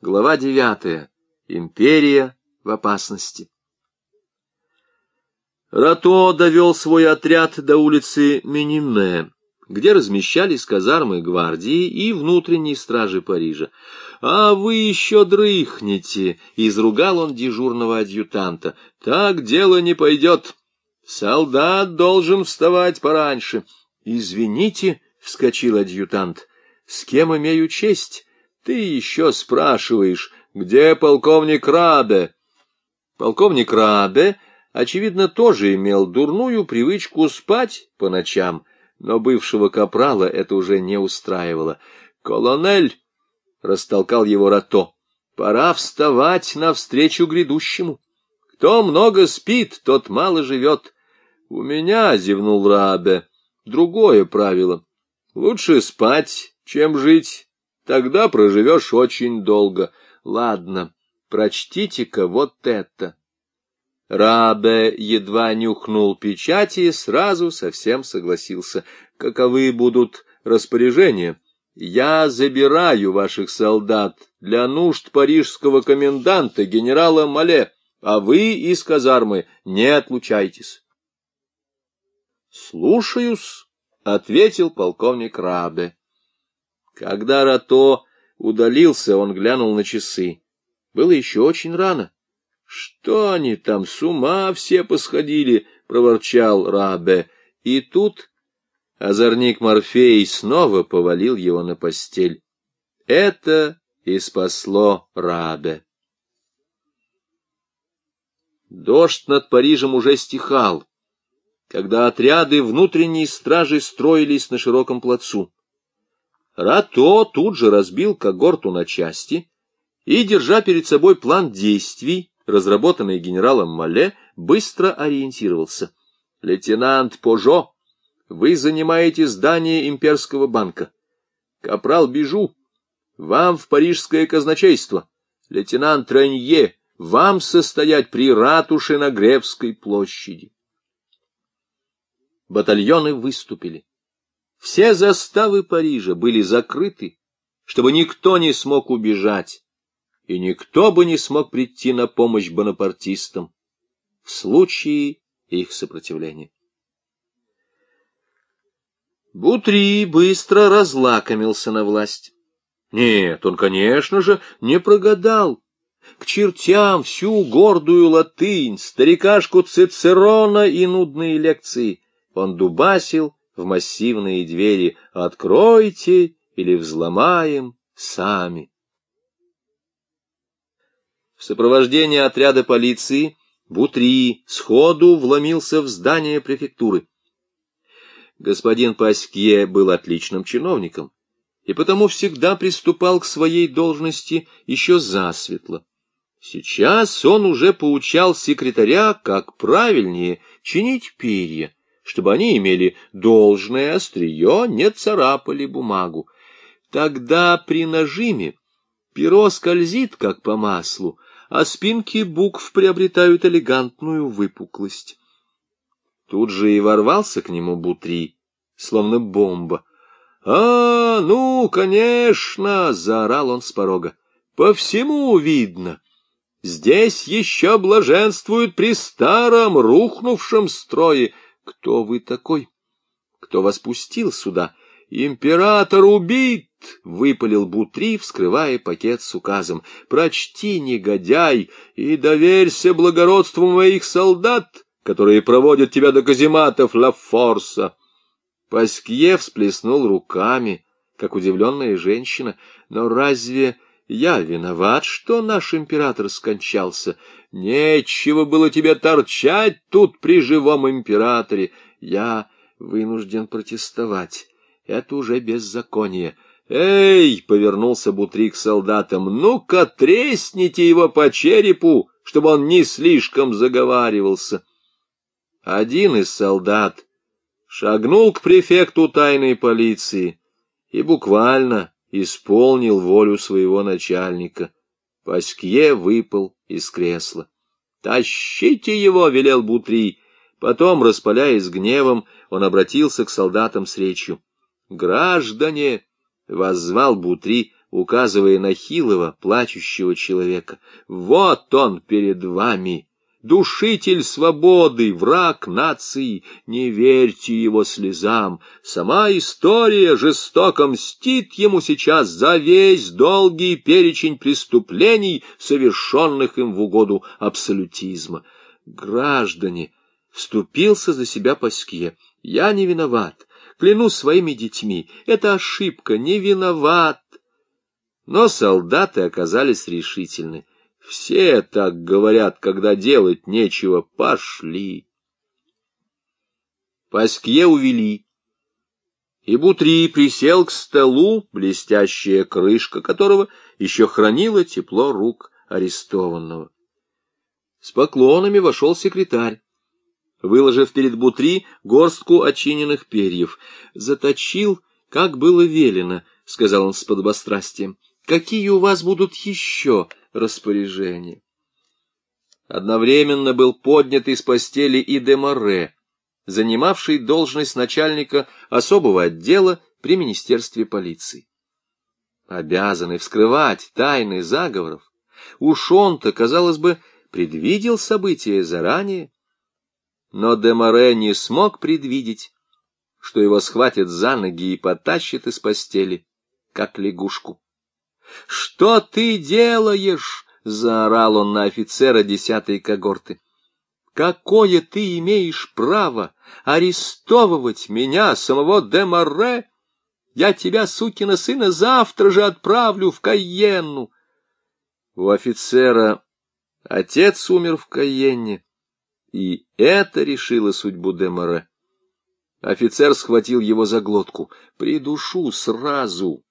Глава девятая. Империя в опасности. Рато довел свой отряд до улицы Миниме, где размещались казармы гвардии и внутренней стражи Парижа. «А вы еще дрыхнете!» — изругал он дежурного адъютанта. «Так дело не пойдет. Солдат должен вставать пораньше». «Извините», — вскочил адъютант, — «с кем имею честь?» Ты еще спрашиваешь, где полковник Рабе? Полковник Рабе, очевидно, тоже имел дурную привычку спать по ночам, но бывшего капрала это уже не устраивало. «Колонель!» — растолкал его Рато. «Пора вставать навстречу грядущему. Кто много спит, тот мало живет. У меня, — зевнул Рабе, — другое правило. Лучше спать, чем жить». Тогда проживешь очень долго. Ладно, прочтите-ка вот это. Рабе едва нюхнул печати и сразу совсем согласился. Каковы будут распоряжения? Я забираю ваших солдат для нужд парижского коменданта генерала Мале, а вы из казармы не отлучайтесь. — Слушаюсь, — ответил полковник Рабе. Когда Рато удалился, он глянул на часы. Было еще очень рано. — Что они там, с ума все посходили? — проворчал Рабе. И тут озорник Морфей снова повалил его на постель. Это и спасло Рабе. Дождь над Парижем уже стихал, когда отряды внутренней стражи строились на широком плацу. Рато тут же разбил когорту на части и, держа перед собой план действий, разработанный генералом Мале, быстро ориентировался. «Лейтенант Пожо, вы занимаете здание имперского банка. Капрал Бежу, вам в парижское казначейство. Лейтенант Ренье, вам состоять при ратуше на Гревской площади». Батальоны выступили. Все заставы Парижа были закрыты, чтобы никто не смог убежать, и никто бы не смог прийти на помощь бонапартистам в случае их сопротивления. Бутри быстро разлакомился на власть. Нет, он, конечно же, не прогадал. К чертям всю гордую латынь, старикашку Цицерона и нудные лекции. Он дубасил в массивные двери «Откройте» или «Взломаем» сами. В сопровождении отряда полиции Бутри сходу вломился в здание префектуры. Господин Паскье был отличным чиновником и потому всегда приступал к своей должности еще засветло. Сейчас он уже поучал секретаря, как правильнее чинить перья, чтобы они имели должное острие, не царапали бумагу. Тогда при нажиме перо скользит, как по маслу, а спинки букв приобретают элегантную выпуклость. Тут же и ворвался к нему Бутри, словно бомба. — А, ну, конечно! — заорал он с порога. — По всему видно. Здесь еще блаженствуют при старом рухнувшем строе — кто вы такой? Кто вас пустил сюда? Император убит! — выпалил Бутри, вскрывая пакет с указом. — Прочти, негодяй, и доверься благородству моих солдат, которые проводят тебя до казематов Ла-Форса. Паскье всплеснул руками, как удивленная женщина. Но разве я виноват, что наш император скончался? Нечего было тебе торчать тут при живом императоре. Я вынужден протестовать. Это уже беззаконие. «Эй!» — повернулся Бутрик солдатам. «Ну-ка, тресните его по черепу, чтобы он не слишком заговаривался!» Один из солдат шагнул к префекту тайной полиции и буквально исполнил волю своего начальника. Паскье выпал из кресла. «Тащите его!» — велел Бутри. Потом, распаляясь гневом, он обратился к солдатам с речью. «Граждане!» — воззвал Бутри указывая на хилого, плачущего человека. «Вот он перед вами!» Душитель свободы, враг нации, не верьте его слезам. Сама история жестоко мстит ему сейчас за весь долгий перечень преступлений, совершенных им в угоду абсолютизма. Граждане, вступился за себя Паскье, я не виноват, клянусь своими детьми, это ошибка, не виноват. Но солдаты оказались решительны. Все так говорят, когда делать нечего. Пошли. Паскье увели. И Бутри присел к столу, блестящая крышка которого еще хранила тепло рук арестованного. С поклонами вошел секретарь, выложив перед Бутри горстку очиненных перьев. Заточил, как было велено, — сказал он с подобострастием. — Какие у вас будут еще распоряжение. Одновременно был поднят из постели и Деморе, занимавший должность начальника особого отдела при Министерстве полиции. Обязанный вскрывать тайны заговоров, уж он-то, казалось бы, предвидел события заранее, но Деморе не смог предвидеть, что его схватят за ноги и потащат из постели, как лягушку. «Что ты делаешь?» — заорал он на офицера десятой когорты. «Какое ты имеешь право арестовывать меня, самого Демарре? Я тебя, сукина сына, завтра же отправлю в Кайенну!» У офицера отец умер в Кайенне, и это решило судьбу Демаре. Офицер схватил его за глотку. «Придушу сразу!»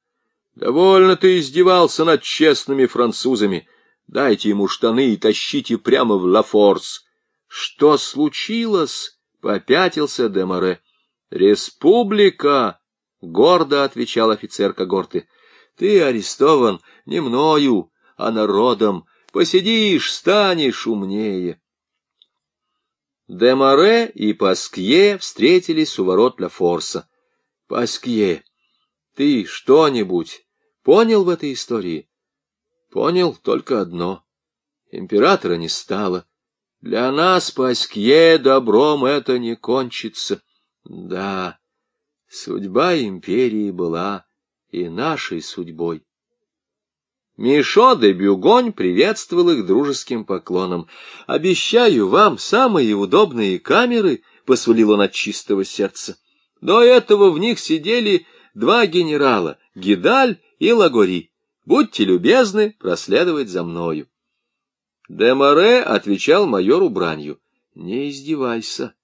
Довольно ты издевался над честными французами. Дайте ему штаны и тащите прямо в Лафорс. Что случилось? Попятился Демаре. Республика! Гордо отвечал офицер когорты. Ты арестован не мною, а народом. Посидишь, станешь умнее. Демаре и Паскье встретились у ворот Лафорса. Паскье, ты что-нибудь Понял в этой истории? Понял только одно. Императора не стало. Для нас, Паскье, добром это не кончится. Да, судьба империи была и нашей судьбой. Мишо де Бюгонь приветствовал их дружеским поклоном. «Обещаю вам самые удобные камеры», — посулил он от чистого сердца. До этого в них сидели два генерала — Гидаль и Лагори. Будьте любезны проследовать за мною. Демаре отвечал майору бранью. — Не издевайся.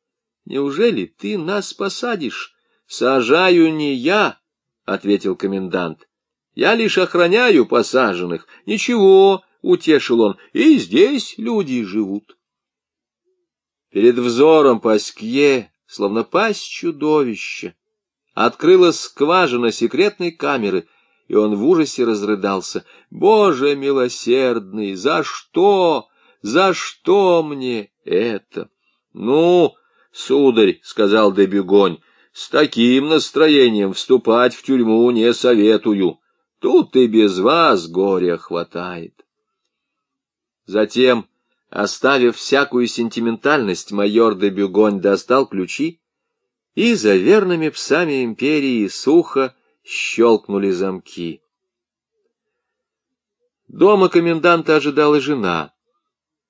Неужели ты нас посадишь? — Сажаю не я, — ответил комендант. — Я лишь охраняю посаженных. Ничего, — утешил он, — и здесь люди живут. Перед взором Паскье, словно пасть чудовища, открылась скважина секретной камеры, и он в ужасе разрыдался. «Боже милосердный, за что? За что мне это?» «Ну, сударь», — сказал Дебюгонь, — «с таким настроением вступать в тюрьму не советую. Тут и без вас горя хватает». Затем, оставив всякую сентиментальность, майор Дебюгонь достал ключи и за верными псами империи сухо щелкнули замки. Дома коменданта ожидала жена.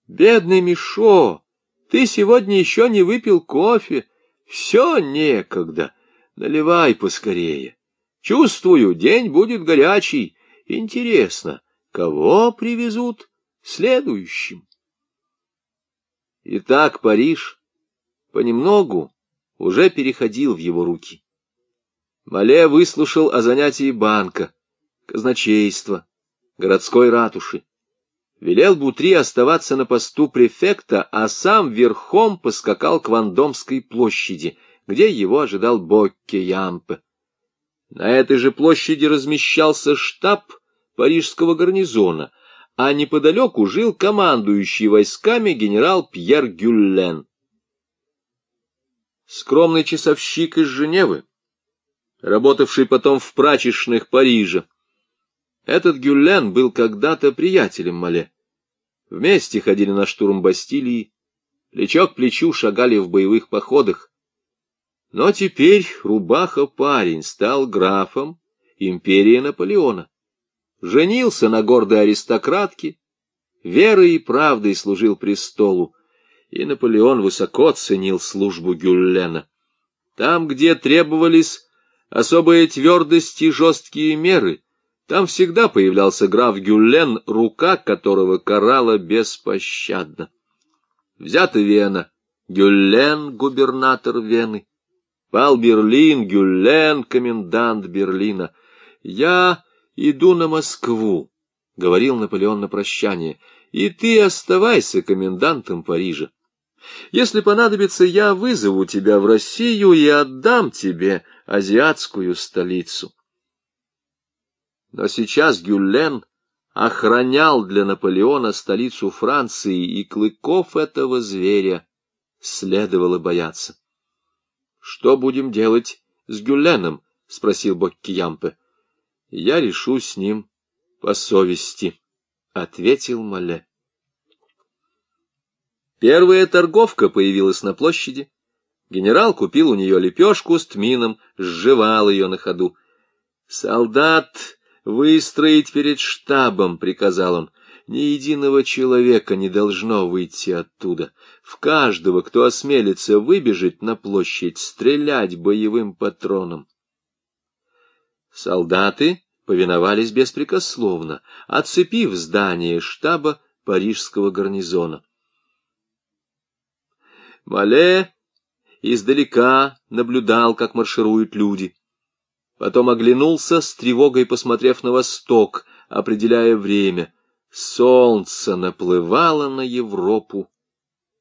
«Бедный Мишо, ты сегодня еще не выпил кофе. Все некогда. Наливай поскорее. Чувствую, день будет горячий. Интересно, кого привезут следующим?» Итак, Париж понемногу уже переходил в его руки. Мале выслушал о занятии банка, казначейства, городской ратуши. Велел Бутри оставаться на посту префекта, а сам верхом поскакал к Вандомской площади, где его ожидал Бокке Ямпе. На этой же площади размещался штаб парижского гарнизона, а неподалеку жил командующий войсками генерал Пьер Гюллен. Скромный часовщик из Женевы, работавший потом в прачечных Парижа, Этот Гюллен был когда-то приятелем Мале. Вместе ходили на штурм Бастилии, плечо к плечу шагали в боевых походах. Но теперь рубаха-парень стал графом империи Наполеона. Женился на гордой аристократке, верой и правдой служил престолу, и Наполеон высоко ценил службу Гюллена. Там, где требовались особые твердости и жесткие меры, там всегда появлялся граф Гюллен, рука которого карала беспощадно. Взята Вена, Гюллен — губернатор Вены. Пал Берлин, Гюллен — комендант Берлина. «Я иду на Москву», — говорил Наполеон на прощание, — «и ты оставайся комендантом Парижа. Если понадобится, я вызову тебя в Россию и отдам тебе азиатскую столицу». Но сейчас Гюллен охранял для Наполеона столицу Франции, и клыков этого зверя следовало бояться. — Что будем делать с Гюлленом? — спросил Боккиямпе. — Я решу с ним по совести, — ответил Мале. Первая торговка появилась на площади. Генерал купил у нее лепешку с тмином, сживал ее на ходу. Солдат «Выстроить перед штабом», — приказал он. «Ни единого человека не должно выйти оттуда. В каждого, кто осмелится выбежать на площадь, стрелять боевым патроном». Солдаты повиновались беспрекословно, оцепив здание штаба парижского гарнизона. Мале издалека наблюдал, как маршируют люди. Потом оглянулся, с тревогой посмотрев на восток, определяя время. Солнце наплывало на Европу.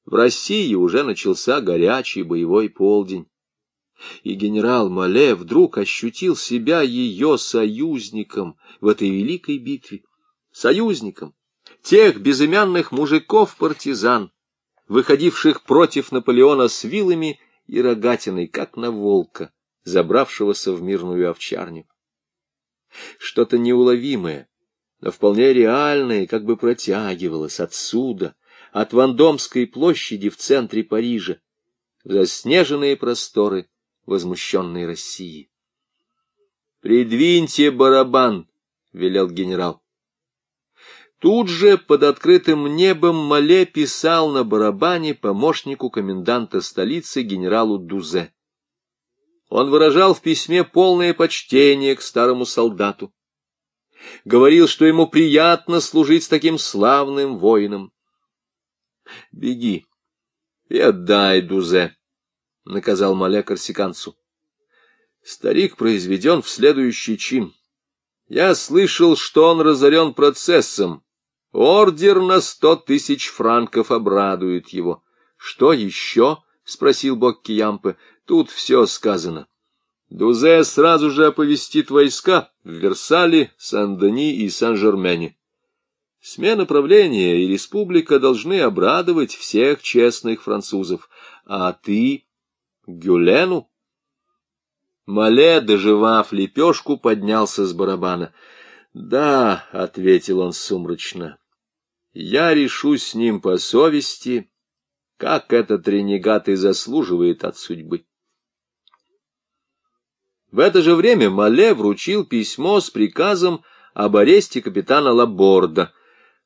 В России уже начался горячий боевой полдень. И генерал Мале вдруг ощутил себя ее союзником в этой великой битве. Союзником тех безымянных мужиков-партизан, выходивших против Наполеона с вилами и рогатиной, как на волка забравшегося в мирную овчарню. Что-то неуловимое, но вполне реальное как бы протягивалось отсюда, от Вандомской площади в центре Парижа, в заснеженные просторы возмущенной России. «Придвиньте барабан!» — велел генерал. Тут же под открытым небом Мале писал на барабане помощнику коменданта столицы генералу Дузе. Он выражал в письме полное почтение к старому солдату. Говорил, что ему приятно служить с таким славным воином. — Беги и отдай Дузе, — наказал Маля корсиканцу. Старик произведен в следующий чин. Я слышал, что он разорен процессом. Ордер на сто тысяч франков обрадует его. — Что еще? — спросил Бокки Ямпе. Тут все сказано. Дузе сразу же оповестит войска в Версале, Сан-Дени и Сан-Жермене. Смена правления и республика должны обрадовать всех честных французов. А ты — Гюлену? Мале, доживав лепешку, поднялся с барабана. — Да, — ответил он сумрачно, — я решу с ним по совести, как этот ренегат и заслуживает от судьбы. В это же время Мале вручил письмо с приказом об аресте капитана Лаборда.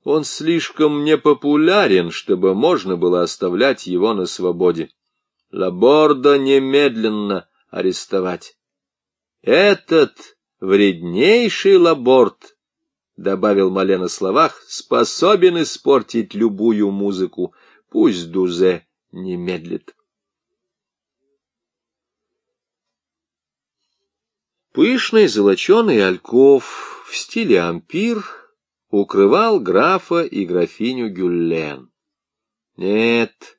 Он слишком непопулярен, чтобы можно было оставлять его на свободе. Лаборда немедленно арестовать. Этот вреднейший Лаборд, — добавил Мале на словах, — способен испортить любую музыку. Пусть Дузе не медлит. Пышный золоченый альков в стиле ампир укрывал графа и графиню Гюллен. Нет,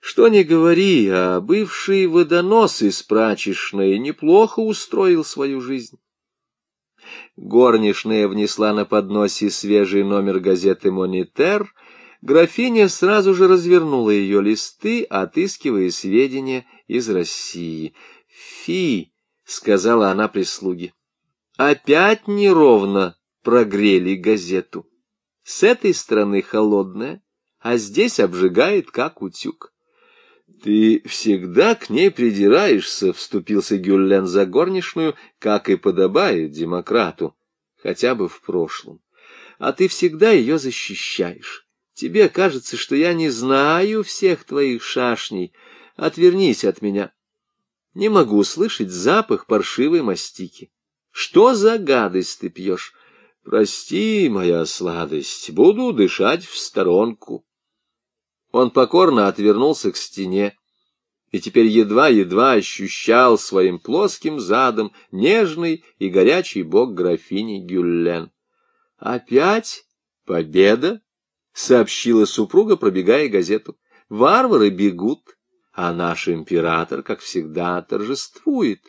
что не говори, а бывший водонос из прачечной неплохо устроил свою жизнь. Горничная внесла на подносе свежий номер газеты «Монитер», графиня сразу же развернула ее листы, отыскивая сведения из России. «Фи!» — сказала она прислуге. — Опять неровно прогрели газету. С этой стороны холодная, а здесь обжигает, как утюг. — Ты всегда к ней придираешься, — вступился Гюллен за горничную, как и подобает демократу, хотя бы в прошлом. А ты всегда ее защищаешь. Тебе кажется, что я не знаю всех твоих шашней. Отвернись от меня. Не могу слышать запах паршивой мастики. Что за гадость ты пьешь? Прости, моя сладость, буду дышать в сторонку. Он покорно отвернулся к стене и теперь едва-едва ощущал своим плоским задом нежный и горячий бок графини Гюллен. «Опять победа?» — сообщила супруга, пробегая газету. «Варвары бегут, а наш император, как всегда, торжествует.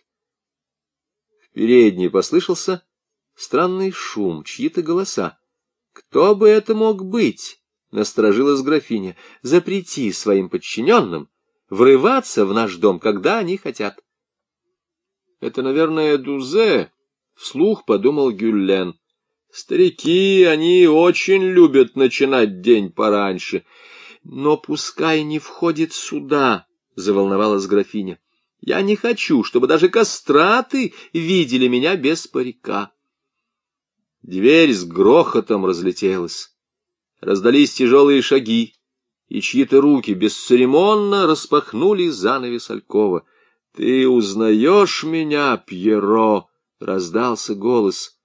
В передней послышался странный шум, чьи-то голоса. «Кто бы это мог быть?» — насторожилась графиня. «Запрети своим подчиненным врываться в наш дом, когда они хотят». «Это, наверное, Дузе», — вслух подумал Гюллен. «Старики, они очень любят начинать день пораньше. Но пускай не входит сюда», заволновалась графиня. Я не хочу, чтобы даже кастраты видели меня без парика. Дверь с грохотом разлетелась. Раздались тяжелые шаги, и чьи-то руки бесцеремонно распахнули занавес Алькова. — Ты узнаешь меня, Пьеро? — раздался голос.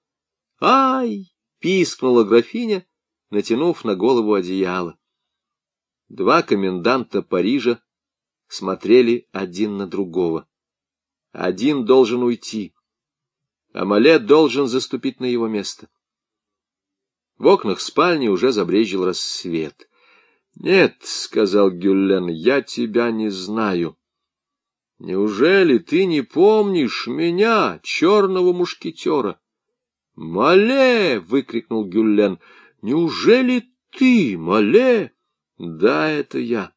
«Ай!» — пискнула графиня, натянув на голову одеяло. Два коменданта Парижа смотрели один на другого. Один должен уйти, а Мале должен заступить на его место. В окнах спальни уже забрежил рассвет. — Нет, — сказал Гюллен, — я тебя не знаю. — Неужели ты не помнишь меня, черного мушкетера? — Мале! — выкрикнул Гюллен. — Неужели ты, Мале? — Да, это я.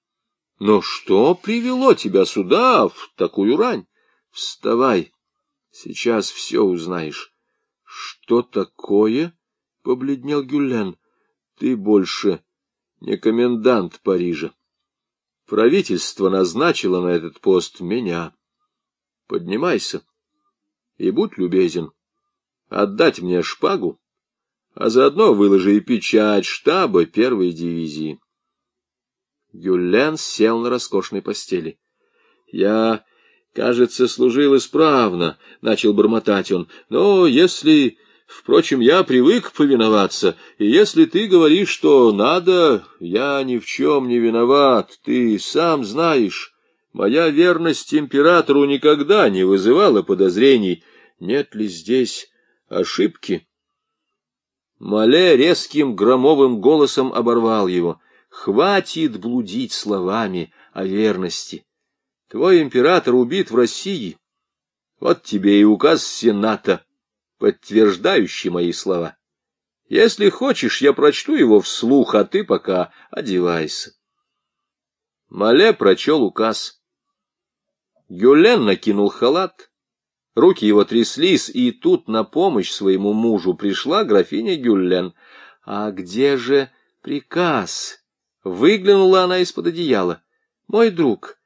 Но что привело тебя сюда в такую рань? Вставай, сейчас все узнаешь. Что такое? — побледнел Гюлен. Ты больше не комендант Парижа. Правительство назначило на этот пост меня. Поднимайся и будь любезен. Отдать мне шпагу, а заодно выложи и печать штаба первой дивизии. Гюллен сел на роскошной постели. — Я, кажется, служил исправно, — начал бормотать он, — но если... Впрочем, я привык повиноваться, и если ты говоришь, что надо, я ни в чем не виноват, ты сам знаешь. Моя верность императору никогда не вызывала подозрений. Нет ли здесь ошибки? Мале резким громовым голосом оборвал его — Хватит блудить словами о верности. Твой император убит в России. Вот тебе и указ Сената, подтверждающий мои слова. Если хочешь, я прочту его вслух, а ты пока одевайся. Мале прочел указ. Гюлен накинул халат. Руки его тряслись, и тут на помощь своему мужу пришла графиня Гюллен. — А где же приказ? Выглянула она из-под одеяла. «Мой друг,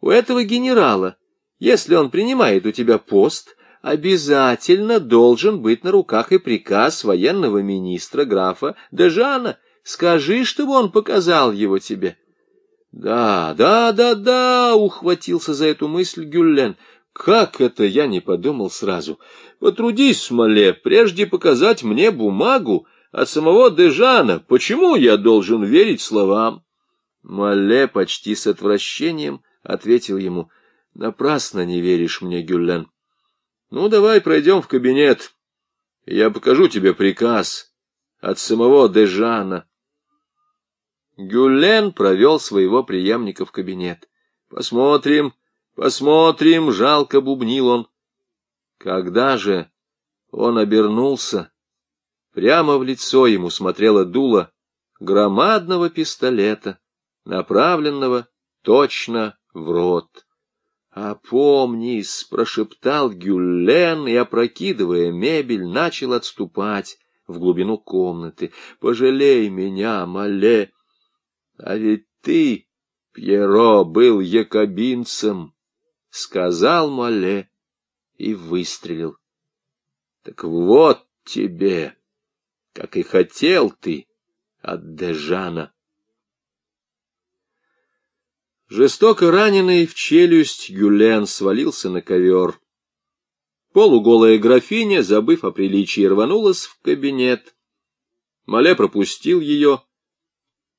у этого генерала, если он принимает у тебя пост, обязательно должен быть на руках и приказ военного министра графа Дежана. Скажи, чтобы он показал его тебе». «Да, да, да, да!» — ухватился за эту мысль Гюллен. «Как это я не подумал сразу? Потрудись, Смоле, прежде показать мне бумагу, от самого Дежана. Почему я должен верить словам? Мале почти с отвращением ответил ему. Напрасно не веришь мне, Гюллен. Ну, давай пройдем в кабинет. Я покажу тебе приказ от самого Дежана. Гюллен провел своего преемника в кабинет. Посмотрим, посмотрим, жалко бубнил он. Когда же он обернулся, Прямо в лицо ему смотрело дуло громадного пистолета, направленного точно в рот. «Опомнись!» — прошептал Гюллен и, опрокидывая мебель, начал отступать в глубину комнаты. «Пожалей меня, Мале! А ведь ты, Пьеро, был якобинцем!» — сказал Мале и выстрелил. «Так вот тебе, как и хотел ты от Дежана!» Жестоко раненый в челюсть Гюлен свалился на ковер. Полуголая графиня, забыв о приличии, рванулась в кабинет. Мале пропустил ее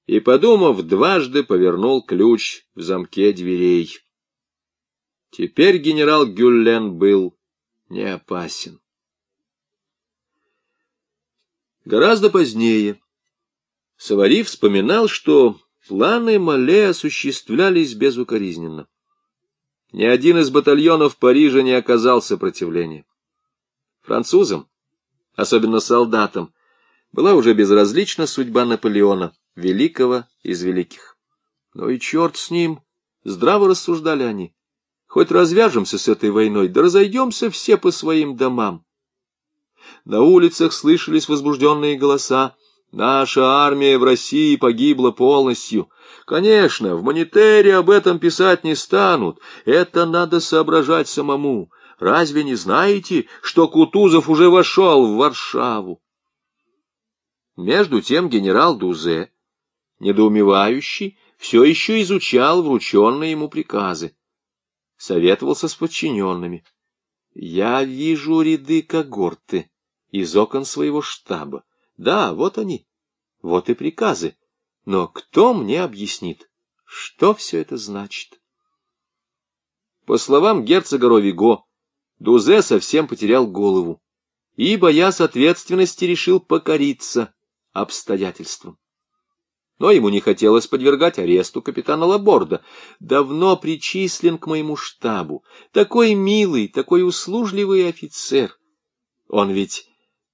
и, подумав, дважды повернул ключ в замке дверей. Теперь генерал Гюллен был не опасен. Гораздо позднее Савари вспоминал, что планы Мале осуществлялись безукоризненно. Ни один из батальонов Парижа не оказал сопротивления. Французам, особенно солдатам, была уже безразлична судьба Наполеона, великого из великих. Но и черт с ним, здраво рассуждали они. Хоть развяжемся с этой войной, да разойдемся все по своим домам. На улицах слышались возбужденные голоса. Наша армия в России погибла полностью. Конечно, в монитере об этом писать не станут. Это надо соображать самому. Разве не знаете, что Кутузов уже вошел в Варшаву? Между тем генерал Дузе, недоумевающий, все еще изучал врученные ему приказы. Советовался с подчиненными. Я вижу ряды когорты из окон своего штаба. Да, вот они. Вот и приказы. Но кто мне объяснит, что все это значит? По словам герцога Ровиго, Дузе совсем потерял голову и, боясь ответственности, решил покориться обстоятельствам. Но ему не хотелось подвергать аресту капитана Лаборда. Давно причислен к моему штабу. Такой милый, такой услужливый офицер. Он ведь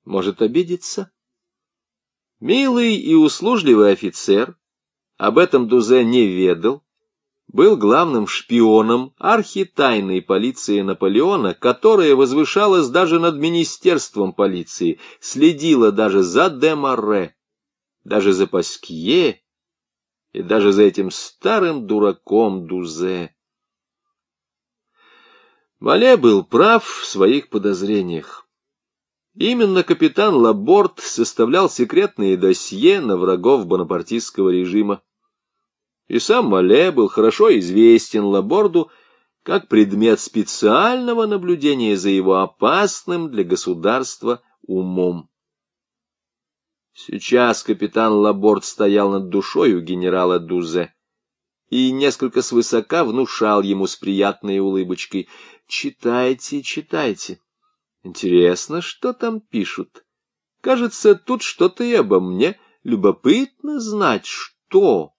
может обидеться. Милый и услужливый офицер, об этом Дузе не ведал, был главным шпионом архитайной полиции Наполеона, которая возвышалась даже над министерством полиции, следила даже за Демаре, даже за Паскье и даже за этим старым дураком Дузе. Мале был прав в своих подозрениях. Именно капитан Лаборт составлял секретные досье на врагов бонапартистского режима. И сам Мале был хорошо известен Лаборду как предмет специального наблюдения за его опасным для государства умом. Сейчас капитан Лаборт стоял над душой у генерала Дузе и несколько свысока внушал ему с приятной улыбочкой «Читайте, читайте». Интересно, что там пишут. Кажется, тут что-то и обо мне. Любопытно знать, что.